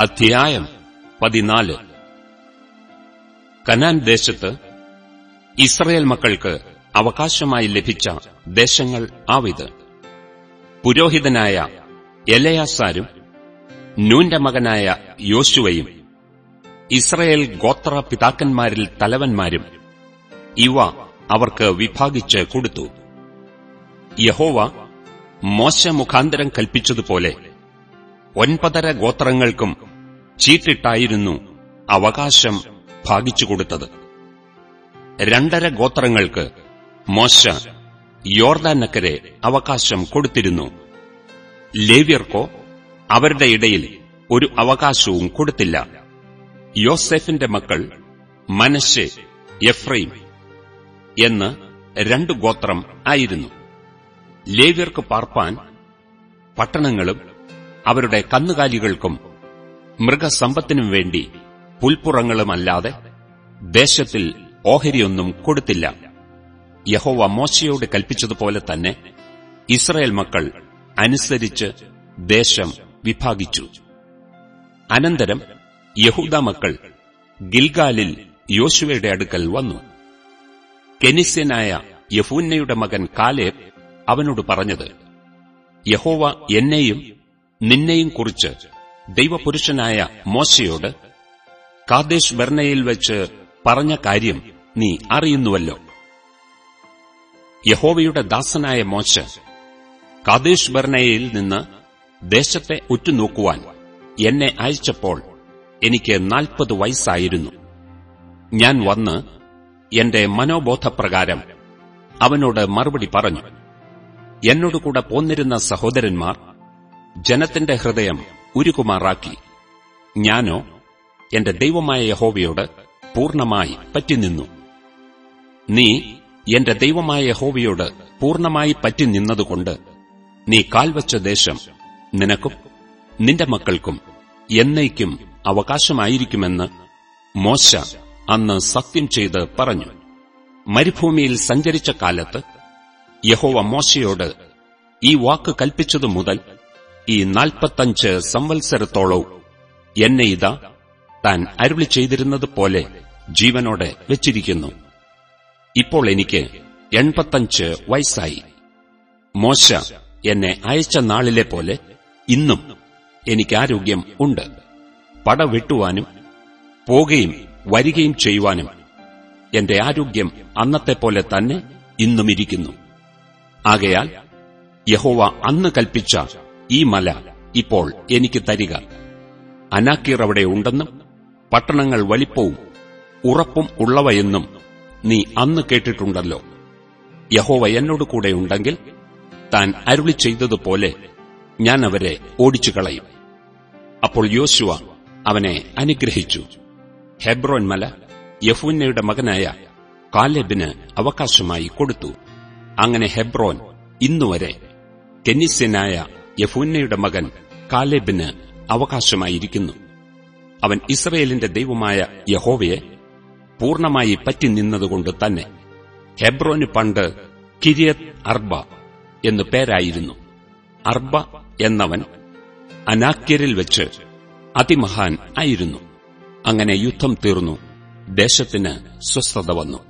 അധ്യായം പതിനാല്. കനാൻ ദേശത്ത് ഇസ്രയേൽ മക്കൾക്ക് അവകാശമായി ലഭിച്ച ദേശങ്ങൾ ആവിത്. പുരോഹിതനായ എലയാസാരും നൂന്റെ മകനായ യോശുവയും ഇസ്രയേൽ ഗോത്ര പിതാക്കന്മാരിൽ തലവന്മാരും ഇവ അവർക്ക് വിഭാഗിച്ച് കൊടുത്തു. യഹോവ മോശ മുഖാന്തരം കൽപ്പിച്ചതുപോലെ ഒൻപതര ഗോത്രങ്ങൾക്കും ചീട്ടിട്ടായിരുന്നു അവകാശം ഭാഗിച്ചുകൊടുത്തത് രണ്ടര ഗോത്രങ്ങൾക്ക് മോശ യോർദാനക്കരെ അവകാശം കൊടുത്തിരുന്നു. ലേവ്യർക്കോ അവരുടെ ഇടയിൽ ഒരു അവകാശവും കൊടുത്തില്ല. യോസെഫിന്റെ മക്കൾ മനശെ എഫ്രൈം എന്ന് രണ്ടു ഗോത്രം ആയിരുന്നു. ലേവ്യർക്ക് പാർപ്പാൻ പട്ടണങ്ങളും അവരുടെ കന്നുകാലികൾക്കും മൃഗസമ്പത്തിനും വേണ്ടി പുൽപ്പുറങ്ങളുമല്ലാതെ ദേശത്തിൽ ഓഹരിയൊന്നും കൊടുത്തില്ല. യഹോവ മോശയോട് കൽപ്പിച്ചതുപോലെ തന്നെ ഇസ്രയേൽ മക്കൾ അനുസരിച്ച് ദേശം വിഭാഗിച്ചു. അനന്തരം യഹൂദ മക്കൾ ഗിൽഗാലിൽ യോശുവയുടെ അടുക്കൽ വന്നു. കെനിസ്യനായ യഫൂന്നയുടെ മകൻ കാലേബ് അവനോട് പറഞ്ഞത് യഹോവ എന്നെയും നിന്നെയും കുറിച്ച് ദൈവപുരുഷനായ മോശയോട് കാദേശ് ബർണയിൽ വെച്ച് പറഞ്ഞ കാര്യം നീ അറിയുന്നുവല്ലോ. യഹോവയുടെ ദാസനായ മോശ കാദേശ് ബർണയിൽ നിന്ന് ദേശത്തെ ഉറ്റുനോക്കുവാൻ എന്നെ അയച്ചപ്പോൾ എനിക്ക് നാൽപ്പത് വയസ്സായിരുന്നു. ഞാൻ വന്ന് എന്റെ മനോബോധപ്രകാരം അവനോട് മറുപടി പറഞ്ഞു. എന്നോടുകൂടെ പോന്നിരുന്ന സഹോദരന്മാർ ജനത്തിന്റെ ഹൃദയം ഉരുകുമാറാക്കി. ഞാനോ എന്റെ ദൈവമായ യഹോവയോട് പൂർണമായി പറ്റിനിന്നു. നീ എന്റെ ദൈവമായ യഹോവയോട് പൂർണമായി പറ്റി നിന്നതുകൊണ്ട് നീ കാൽവച്ച ദേശം നിനക്കും നിന്റെ മക്കൾക്കും എന്നേക്കും അവകാശമായിരിക്കുമെന്ന് മോശ അന്ന് സത്യം ചെയ്ത് പറഞ്ഞു. മരുഭൂമിയിൽ സഞ്ചരിച്ച കാലത്ത് യഹോവ മോശയോട് ഈ വാക്ക് കൽപ്പിച്ചതു മുതൽ ഈ നാൽപ്പത്തഞ്ച് സംവത്സരത്തോളവും എന്നെ ഇതാ താൻ അരുളി ചെയ്തിരുന്നത് പോലെ ജീവനോടെ വെച്ചിരിക്കുന്നു. ഇപ്പോൾ എനിക്ക് എൺപത്തഞ്ച് വയസ്സായി. മോശ എന്നെ അയച്ച നാളിലെ പോലെ ഇന്നും എനിക്ക് ആരോഗ്യം ഉണ്ട്. പട വെട്ടുവാനും പോകുകയും വരികയും ചെയ്യുവാനും എന്റെ ആരോഗ്യം അന്നത്തെ പോലെ തന്നെ ഇന്നും ഇരിക്കുന്നു ആകയാൽ യഹോവ അന്ന് കൽപ്പിച്ച ഈ മല ഇപ്പോൾ എനിക്ക് തരിക. അനാക്കീർ അവിടെ ഉണ്ടെന്നും പട്ടണങ്ങൾ വലിപ്പവും ഉറപ്പും ഉള്ളവയെന്നും നീ അന്ന് കേട്ടിട്ടുണ്ടല്ലോ. യഹോവ എന്നോട് കൂടെ ഉണ്ടെങ്കിൽ താൻ അരുളി ചെയ്തതുപോലെ ഞാൻ അവരെ ഓടിച്ചു കളയും അപ്പോൾ യോശുവ അവനെ അനുഗ്രഹിച്ചു. ഹെബ്രോൻ മല യഫുന്നയുടെ മകനായ കാലെബിന് അവകാശമായി കൊടുത്തു. അങ്ങനെ ഹെബ്രോൻ ഇന്നുവരെ കെന്നിസ്യനായ യഫൂന്നയുടെ മകൻ കാലേബിന് അവകാശമായിരിക്കുന്നു. അവൻ ഇസ്രയേലിന്റെ ദൈവമായ യഹോവയെ പൂർണമായി പറ്റി നിന്നതുകൊണ്ട് തന്നെ ഹെബ്രോന് പണ്ട് കിരിയത് അർബ എന്നു പേരായിരുന്നു. അർബ എന്നവൻ അനാക്യരിൽ വെച്ച് അതിമഹാൻ ആയിരുന്നു. അങ്ങനെ യുദ്ധം തീർന്നു ദേശത്തിന് സ്വസ്ഥത വന്നു.